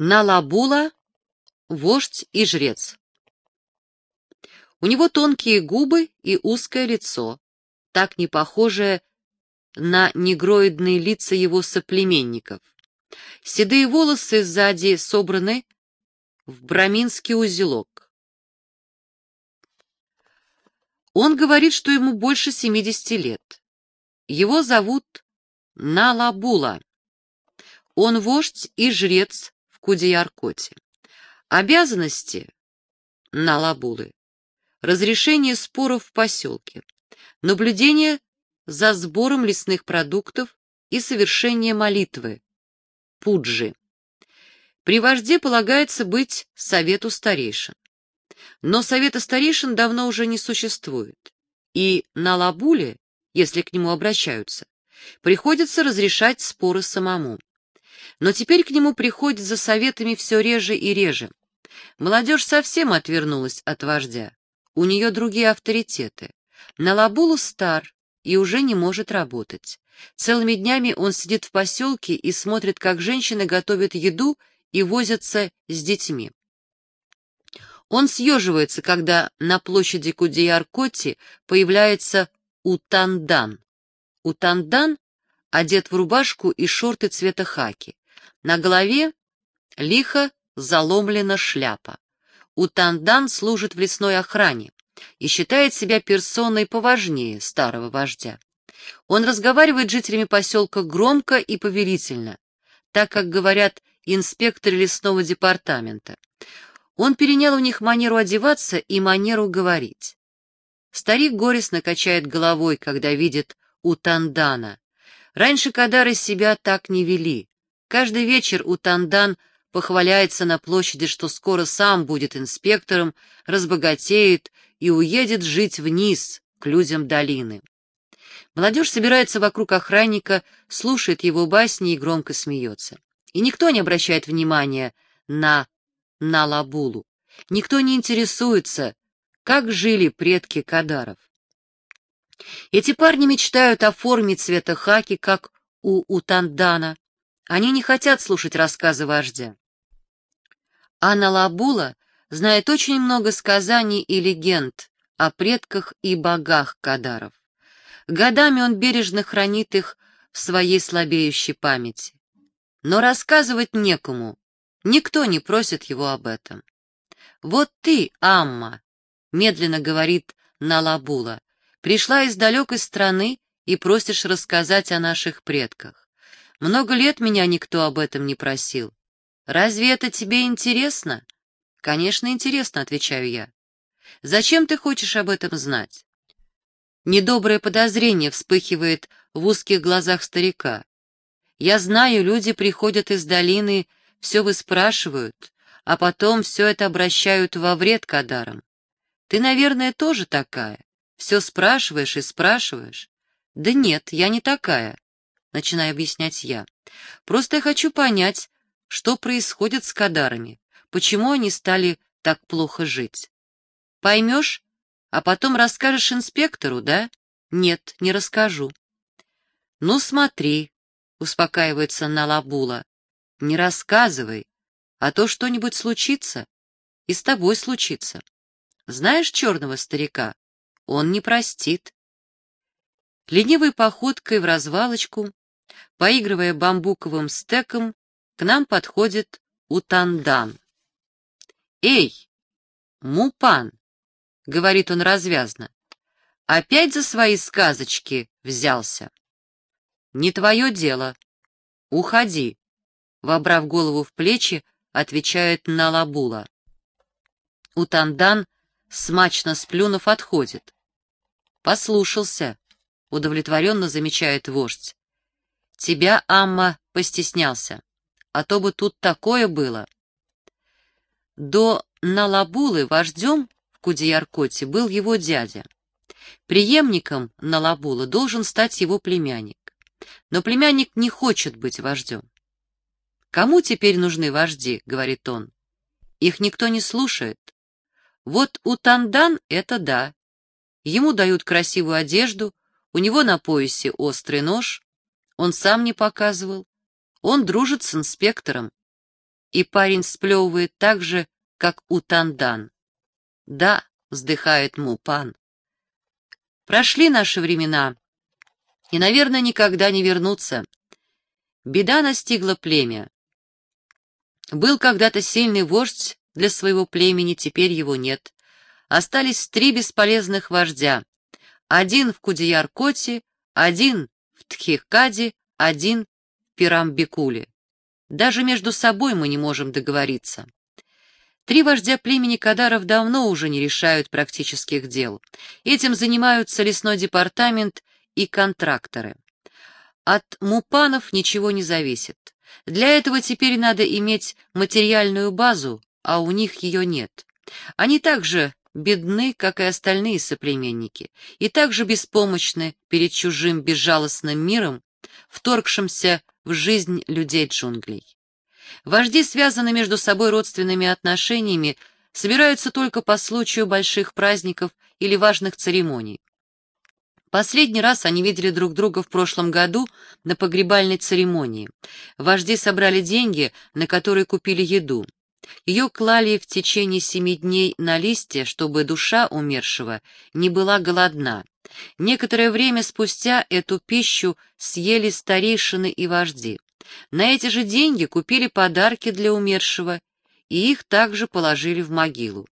Налабула, вождь и жрец. У него тонкие губы и узкое лицо, так не похожее на негроидные лица его соплеменников. Седые волосы сзади собраны в браминский узелок. Он говорит, что ему больше 70 лет. Его зовут Налабула. Он вождь и жрец Кудеяркоте. Обязанности Налабулы. Разрешение споров в поселке. Наблюдение за сбором лесных продуктов и совершение молитвы. Пуджи. При вожде полагается быть совету старейшин. Но совета старейшин давно уже не существует. И на Лабуле, если к нему обращаются, приходится разрешать споры самому. Но теперь к нему приходят за советами все реже и реже. Молодежь совсем отвернулась от вождя. У нее другие авторитеты. Налабулу стар и уже не может работать. Целыми днями он сидит в поселке и смотрит, как женщины готовят еду и возятся с детьми. Он съеживается, когда на площади Кудеяр-Коти появляется Утандан. Утандан одет в рубашку и шорты цвета хаки. На голове лихо заломлена шляпа. Утандан служит в лесной охране и считает себя персоной поважнее старого вождя. Он разговаривает с жителями поселка громко и повелительно, так как говорят инспекторы лесного департамента. Он перенял у них манеру одеваться и манеру говорить. Старик горестно качает головой, когда видит Утандана. Раньше Кадары себя так не вели. Каждый вечер у Тандан похваляется на площади, что скоро сам будет инспектором, разбогатеет и уедет жить вниз, к людям долины. Молодежь собирается вокруг охранника, слушает его басни и громко смеется. И никто не обращает внимания на Налабулу. Никто не интересуется, как жили предки Кадаров. Эти парни мечтают о форме цвета хаки, как у Утандана, они не хотят слушать рассказы вождя. Анна Лабула знает очень много сказаний и легенд о предках и богах Кадаров. Годами он бережно хранит их в своей слабеющей памяти. Но рассказывать некому, никто не просит его об этом. «Вот ты, Амма», — медленно говорит Налабула, — «пришла из далекой страны и просишь рассказать о наших предках. Много лет меня никто об этом не просил. Разве это тебе интересно? Конечно, интересно, отвечаю я. Зачем ты хочешь об этом знать? Недоброе подозрение вспыхивает в узких глазах старика. Я знаю, люди приходят из долины, все выспрашивают, а потом все это обращают во вред Кадарам. Ты, наверное, тоже такая. Все спрашиваешь и спрашиваешь. Да нет, я не такая начинаю объяснять я. Просто я хочу понять, что происходит с Кадарами, почему они стали так плохо жить. Поймешь, а потом расскажешь инспектору, да? Нет, не расскажу. Ну, смотри, успокаивается Налабула. Не рассказывай, а то что-нибудь случится, и с тобой случится. Знаешь черного старика? Он не простит. Ленивой походкой в развалочку Поигрывая бамбуковым стеком, к нам подходит Утандан. «Эй, Мупан!» — говорит он развязно. «Опять за свои сказочки взялся?» «Не твое дело. Уходи», — вобрав голову в плечи, отвечает Налабула. Утандан, смачно сплюнув, отходит. «Послушался», — удовлетворенно замечает вождь. Тебя, Амма, постеснялся, а то бы тут такое было. До Налабулы вождем в Кудеяркоте был его дядя. Приемником Налабула должен стать его племянник. Но племянник не хочет быть вождем. «Кому теперь нужны вожди?» — говорит он. «Их никто не слушает. Вот у Тандан это да. Ему дают красивую одежду, у него на поясе острый нож, он сам не показывал. Он дружит с инспектором. и парень сплевывает так же, как у Тандан. «Да», — вздыхает Мупан. «Прошли наши времена, и, наверное, никогда не вернутся. Беда настигла племя. Был когда-то сильный вождь для своего племени, теперь его нет. Остались три бесполезных вождя. Один в Кудияр-Коте, один в Тхикаде, один в Пирамбекуле. Даже между собой мы не можем договориться. Три вождя племени Кадаров давно уже не решают практических дел. Этим занимаются лесной департамент и контракторы. От мупанов ничего не зависит. Для этого теперь надо иметь материальную базу, а у них ее нет. Они также бедны, как и остальные соплеменники, и также беспомощны перед чужим безжалостным миром, вторгшимся в жизнь людей джунглей. Вожди связаны между собой родственными отношениями, собираются только по случаю больших праздников или важных церемоний. Последний раз они видели друг друга в прошлом году на погребальной церемонии. Вожди собрали деньги, на которые купили еду. Ее клали в течение семи дней на листе, чтобы душа умершего не была голодна. Некоторое время спустя эту пищу съели старейшины и вожди. На эти же деньги купили подарки для умершего, и их также положили в могилу.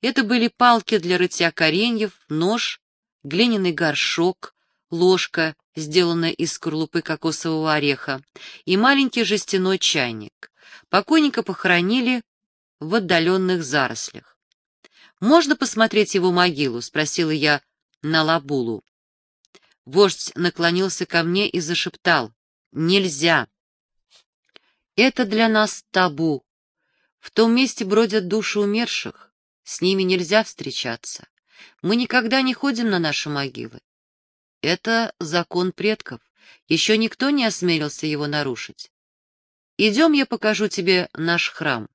Это были палки для рытья кореньев, нож, глиняный горшок, ложка, сделанная из скорлупы кокосового ореха, и маленький жестяной чайник. Покойника похоронили в отдаленных зарослях. «Можно посмотреть его могилу?» — спросила я на Лабулу. Вождь наклонился ко мне и зашептал. «Нельзя!» «Это для нас табу. В том месте бродят души умерших. С ними нельзя встречаться. Мы никогда не ходим на наши могилы. Это закон предков. Еще никто не осмелился его нарушить. Идем, я покажу тебе наш храм.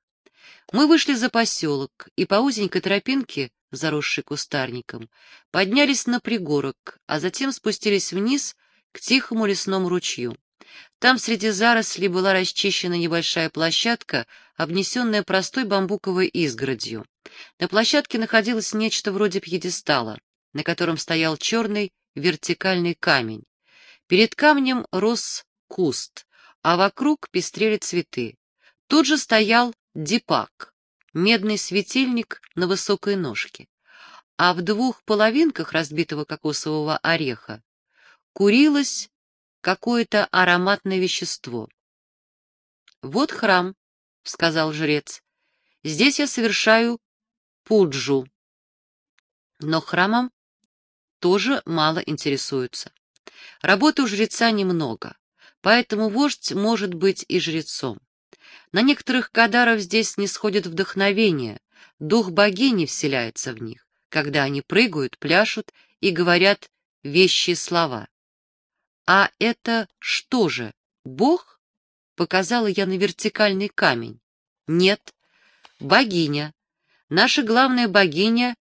Мы вышли за поселок и по узенькой тропинке, заросшей кустарником, поднялись на пригорок, а затем спустились вниз к тихому лесному ручью. Там среди зарослей была расчищена небольшая площадка, обнесенная простой бамбуковой изгородью. На площадке находилось нечто вроде пьедестала, на котором стоял черный вертикальный камень. Перед камнем рос куст, а вокруг пестрели цветы. Тут же стоял дипак, медный светильник на высокой ножке, а в двух половинках разбитого кокосового ореха курилось какое-то ароматное вещество. «Вот храм», — сказал жрец. «Здесь я совершаю пуджу». Но храмом тоже мало интересуются. Работы у жреца немного, поэтому вождь может быть и жрецом. На некоторых кадаров здесь не сходит вдохновение, дух богини вселяется в них, когда они прыгают, пляшут и говорят вещи слова. «А это что же, бог?» — показала я на вертикальный камень. «Нет, богиня. Наша главная богиня —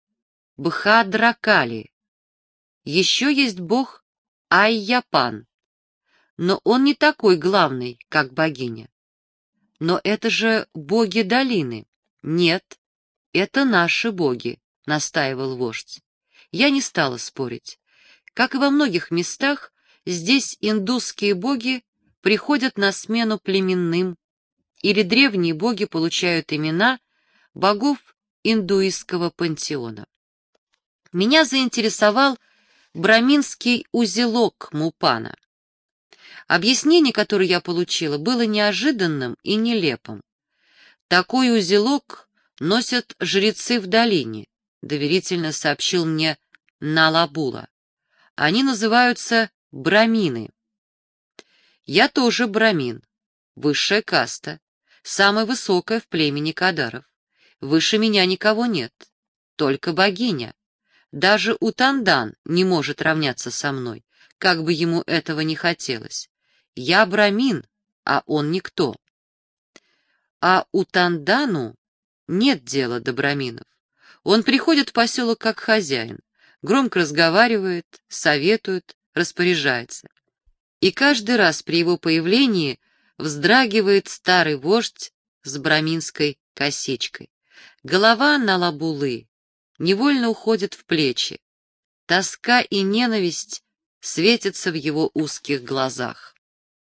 Бхадракали. Еще есть бог Айяпан, но он не такой главный, как богиня. Но это же боги долины. Нет, это наши боги, настаивал вождь. Я не стала спорить. Как и во многих местах, здесь индусские боги приходят на смену племенным, или древние боги получают имена богов индуистского пантеона. Меня заинтересовал браминский узелок Мупана. Объяснение, которое я получила, было неожиданным и нелепым. «Такой узелок носят жрецы в долине», — доверительно сообщил мне Налабула. «Они называются брамины». «Я тоже брамин, высшая каста, самая высокая в племени Кадаров. Выше меня никого нет, только богиня. Даже Утандан не может равняться со мной, как бы ему этого не хотелось. Я брамин, а он никто. А у Тандану нет дела до браминов. Он приходит в поселок как хозяин, громко разговаривает, советует, распоряжается. И каждый раз при его появлении вздрагивает старый вождь с браминской косичкой. Голова Налабулы невольно уходит в плечи. Тоска и ненависть светятся в его узких глазах.